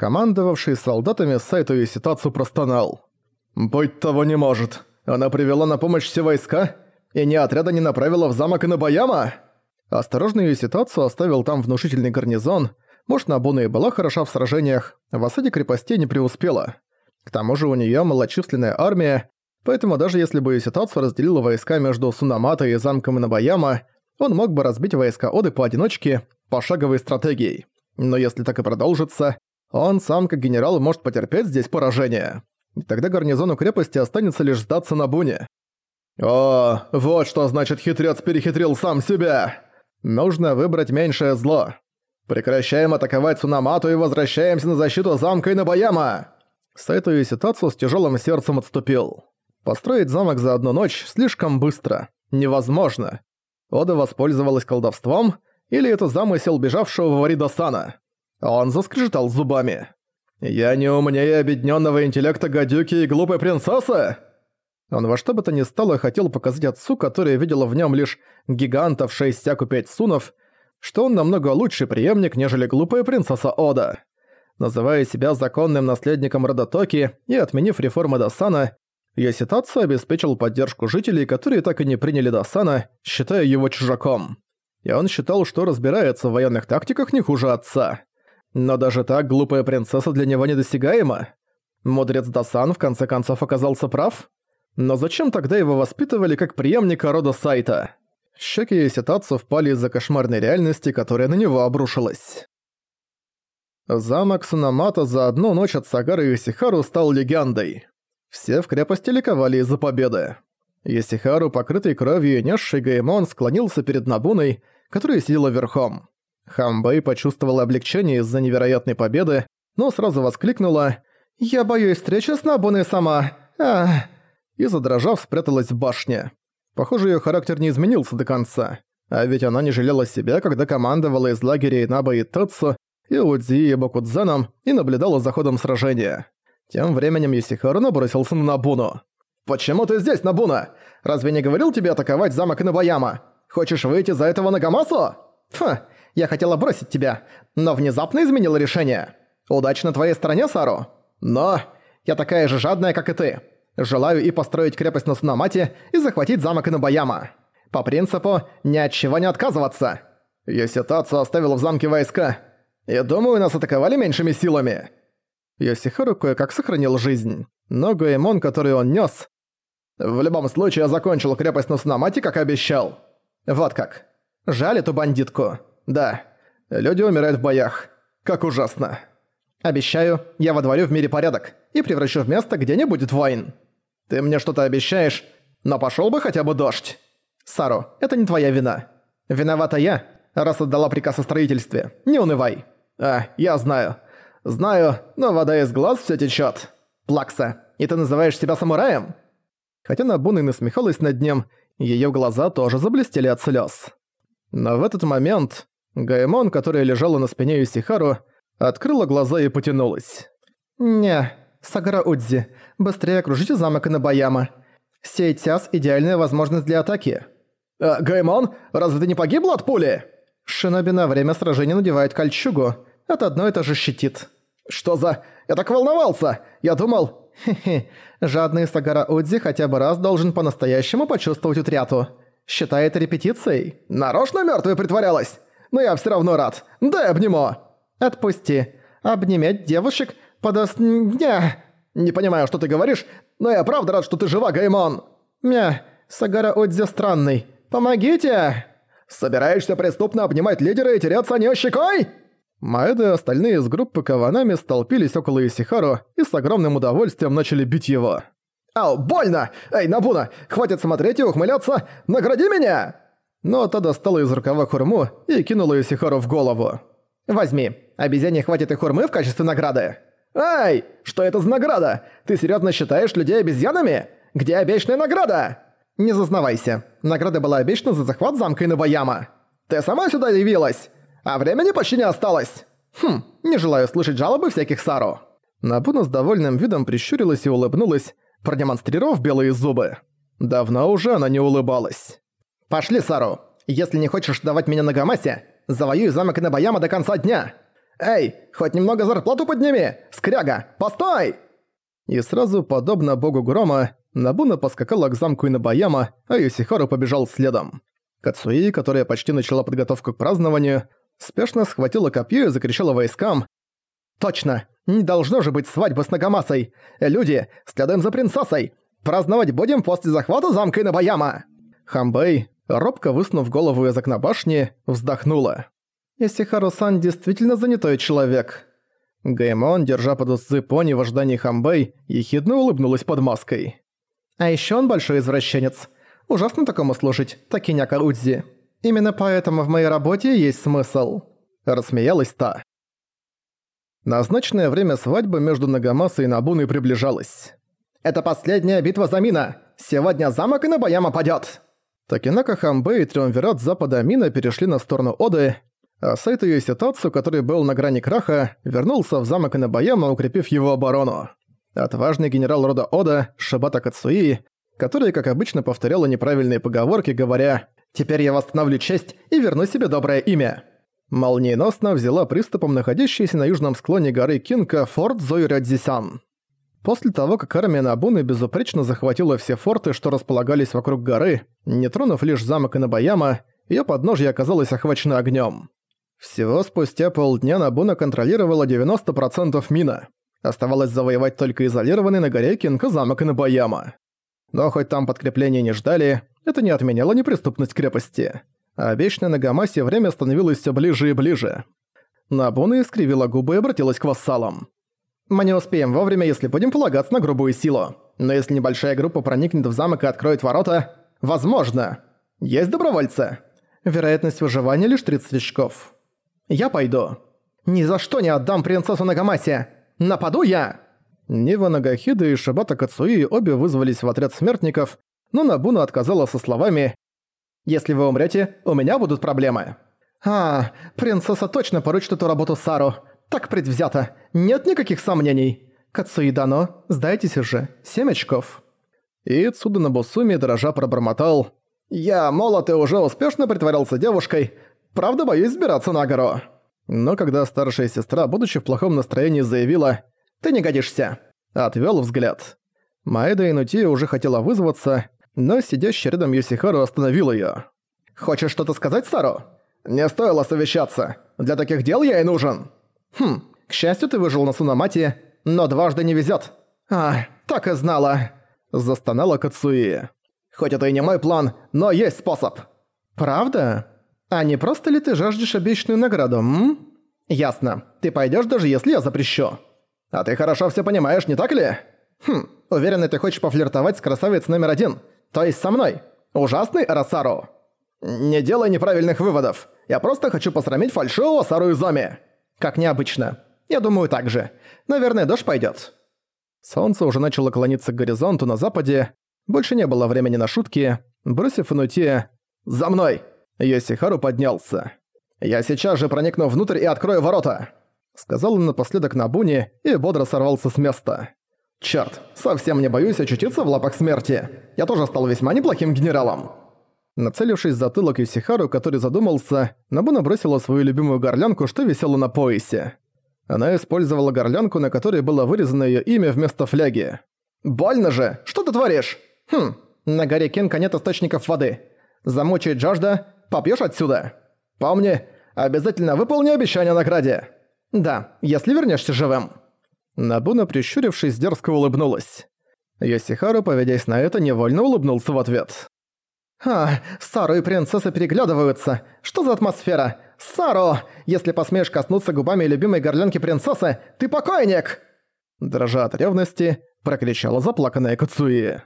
Командовавший солдатами Сайту и ситуацию простонал. «Быть того не может. Она привела на помощь все войска, и ни отряда не направила в замок Инобаяма?» Осторожную ситуацию оставил там внушительный гарнизон. Может, Набуна и была хороша в сражениях, в осаде крепостей не преуспела. К тому же у неё малочисленная армия, поэтому даже если бы ситуацию разделила войска между Сунамата и замком Инобаяма, он мог бы разбить войска Оды поодиночке, пошаговой стратегией. Но если так и продолжится, он сам, как генерал, может потерпеть здесь поражение. И тогда гарнизону крепости останется лишь сдаться на буне. «О, вот что значит хитрец перехитрил сам себя! Нужно выбрать меньшее зло. Прекращаем атаковать Сунамату и возвращаемся на защиту замка Инобаяма!» Сайто и ситуацию с тяжелым сердцем отступил. Построить замок за одну ночь слишком быстро. Невозможно. Ода воспользовалась колдовством, или это замысел бежавшего в Варидосана. Он заскрежетал зубами. «Я не умнее объединенного интеллекта гадюки и глупой принцессы?» Он во что бы то ни стало хотел показать отцу, который видела в нем лишь гигантов шесть сяку пять сунов, что он намного лучший преемник, нежели глупая принцесса Ода. Называя себя законным наследником рода Токи и отменив реформы Досана, Яситацу обеспечил поддержку жителей, которые так и не приняли Досана, считая его чужаком. И он считал, что разбирается в военных тактиках не хуже отца. Но даже так глупая принцесса для него недосягаема. Мудрец Дасан в конце концов оказался прав. Но зачем тогда его воспитывали как преемника рода Сайта? Щеки Иситацу впали из-за кошмарной реальности, которая на него обрушилась. Замок Сунамата за одну ночь от Сагары и Исихару стал легендой. Все в крепости ликовали из-за победы. Исихару, покрытый кровью и несший Гаймон, склонился перед Набуной, которая сидела верхом. Хамбэй почувствовала облегчение из-за невероятной победы, но сразу воскликнула «Я боюсь встречи с Набуной сама! Ах!» и, задрожав, спряталась в башне. Похоже, её характер не изменился до конца. А ведь она не жалела себя, когда командовала из лагеря Инаба и Тацу, и Удзи и Бокудзаном, и наблюдала за ходом сражения. Тем временем Юсихару набросился на Набуну. «Почему ты здесь, Набуна? Разве не говорил тебе атаковать замок Инобаяма? Хочешь выйти за этого Нагамасу?» «Фу, я хотела бросить тебя, но внезапно изменила решение. Удачи на твоей стороне, Сару. Но я такая же жадная, как и ты. Желаю и построить крепость на Сунамате, и захватить замок Инобаяма. По принципу, ни от чего не отказываться. Йоситацу оставил в замке войска. И думаю, нас атаковали меньшими силами. Йосихару кое-как сохранил жизнь. Но Гоэмон, который он нес. В любом случае, я закончил крепость на Сунамате, как обещал. Вот как. Жаль эту бандитку. Да, люди умирают в боях. Как ужасно. Обещаю, я водворю в мире порядок и превращу в место, где не будет войн. Ты мне что-то обещаешь, но пошёл бы хотя бы дождь. Сару, это не твоя вина. Виновата я, раз отдала приказ о строительстве. Не унывай. А, я знаю. Знаю, но вода из глаз всё течёт. Плакса, и ты называешь себя самураем? Хотя Набуна и насмехалась над ним, её глаза тоже заблестели от слёз. Но в этот момент Гаймон, которая лежала на спине Юсихару, открыла глаза и потянулась. «Не, Сагара Удзи, быстрее окружите замок Инобаяма. Сейтяс – идеальная возможность для атаки». «Э, Гаймон, разве ты не погибла от пули?» Шиноби на время сражения надевает кольчугу. От одной это же щитит. «Что за... Я так волновался! Я думал...» «Хе-хе, жадный Сагара Удзи хотя бы раз должен по-настоящему почувствовать утряту. Считает репетицией. Нарочно мёртвой притворялась? Но я все равно рад. Дай обниму!» «Отпусти. Обнимать девушек подос... Ня. Не понимаю, что ты говоришь, но я правда рад, что ты жива, Гаймон!» «Мя, Сагара Одзи странный. Помогите!» «Собираешься преступно обнимать лидера и теряться не щекой?» Маэда и остальные из группы Каванами столпились около Исихару и с огромным удовольствием начали бить его. «Ау, больно! Эй, Набуна, хватит смотреть и ухмыляться! Награди меня!» Но та достала из рукава хурму и кинула Исихару в голову. «Возьми, обезьяне хватит и хурмы в качестве награды». «Ай, что это за награда? Ты серьезно считаешь людей обезьянами? Где обещанная награда?» «Не зазнавайся. Награда была обещана за захват замка Инобаяма. Ты сама сюда явилась, а времени почти не осталось. Хм, не желаю слышать жалобы всяких Сару». Набуна с довольным видом прищурилась и улыбнулась, продемонстрировав белые зубы. Давно уже она не улыбалась. «Пошли, Сару. Если не хочешь давать меня на Гамасе, завоюй замок Инобаяма до конца дня. «Эй, хоть немного зарплату подними! Скряга, постой!» И сразу, подобно богу грома, Набуна поскакала к замку Инобаяма, а Юсихару побежал следом. Кацуи, которая почти начала подготовку к празднованию, спешно схватила копье и закричала войскам. «Точно! Не должно же быть свадьбы с Нагамасой! Люди, следуем за принцессой! Праздновать будем после захвата замка Инобаяма!» Хамбэй, робко высунув голову из окна башни, вздохнула. «Исихару-сан действительно занятой человек». Гаймон, держа под узцы пони в ожидании Хамбэй, ехидно улыбнулась под маской. «А ещё он большой извращенец. Ужасно такому служить, Такиняка Удзи. Именно поэтому в моей работе есть смысл». Рассмеялась та. Назначенное время свадьбы между Нагамасой и Набуной приближалось. «Это последняя битва за Мина! Сегодня замок и на Баяма падёт!» Такинака Хамбэ и Триумвират Запада Мина перешли на сторону Оды, а Сайто Юситацу, который был на грани краха, вернулся в замок Инабаяма, укрепив его оборону. Отважный генерал рода Ода, Шибата Кацуи, который, как обычно, повторяла неправильные поговорки, говоря «Теперь я восстановлю честь и верну себе доброе имя». Молниеносно взяла приступом находящийся на южном склоне горы Кинка форт Зойрадзисан. После того, как армия Набуны безупречно захватила все форты, что располагались вокруг горы, не тронув лишь замок Инабаяма, её подножье оказалось охвачено огнём. Всего спустя полдня Набуна контролировала 90% мина. Оставалось завоевать только изолированный на горе Кинка замок Инабаяма. Но хоть там подкрепления не ждали, это не отменяло неприступность крепости. А вечное на Гамасе время становилось все ближе и ближе. Набуна искривила губы и обратилась к вассалам. Мы не успеем вовремя, если будем полагаться на грубую силу. Но если небольшая группа проникнет в замок и откроет ворота, возможно. Есть добровольцы. Вероятность выживания лишь 30 очков. Я пойду. Ни за что не отдам принцессу Нагамасе. Нападу я! Нива Нагахида и Шибата Кацуи обе вызвались в отряд смертников, но Набуна отказала со словами «Если вы умрете, у меня будут проблемы». «А, принцесса точно поручит эту работу Сару. Так предвзято. Нет никаких сомнений. Кацуидано, сдайтесь уже. Семь очков». И Цуда Набусуми дрожа пробормотал. «Я молод и уже успешно притворялся девушкой. Правда, боюсь сбираться на гору». Но когда старшая сестра, будучи в плохом настроении, заявила «Ты не годишься», отвёл взгляд. Маэда Инути уже хотела вызваться, но сидящий рядом Юсихару остановил её. «Хочешь что-то сказать, Сару?» «Не стоило совещаться. Для таких дел я и нужен». «Хм, к счастью, ты выжил на Сунамате, но дважды не везет. «А, так и знала!» – застонала Кацуи. «Хоть это и не мой план, но есть способ!» «Правда? А не просто ли ты жаждешь обещанную награду, м? Ясно. Ты пойдешь даже если я запрещу. А ты хорошо все понимаешь, не так ли? Хм, уверен, ты хочешь пофлиртовать с красавицей номер один, то есть со мной. Ужасный Арасару. Не делай неправильных выводов. Я просто хочу посрамить фальшивого Сару Изоми. Как необычно. Я думаю так же. Наверное, дождь пойдет. Солнце уже начало клониться к горизонту на западе. Больше не было времени на шутки. Бросив Инути «За мной!» Йосихару поднялся. «Я сейчас же проникну внутрь и открою ворота!» Сказал он напоследок Набуне и бодро сорвался с места. «Чёрт, совсем не боюсь очутиться в лапах смерти. Я тоже стал весьма неплохим генералом!» Нацелившись в затылок Юсихару, который задумался, Набуна бросила свою любимую горлянку, что висела на поясе. Она использовала горлянку, на которой было вырезано её имя вместо фляги. «Больно же! Что ты творишь? Хм, на горе Кенка нет источников воды. Замучает жажда, попьёшь отсюда. Помни, обязательно выполни обещание награде. Да, если вернешься живым». Набуна, прищурившись, дерзко улыбнулась. Йосихару, поведясь на это, невольно улыбнулся в ответ. «А, Сару и принцесса переглядываются. Что за атмосфера? Сару! Если посмеешь коснуться губами любимой горлянки принцессы, ты покойник!» Дрожа от ревности, прокричала заплаканная Кацуи.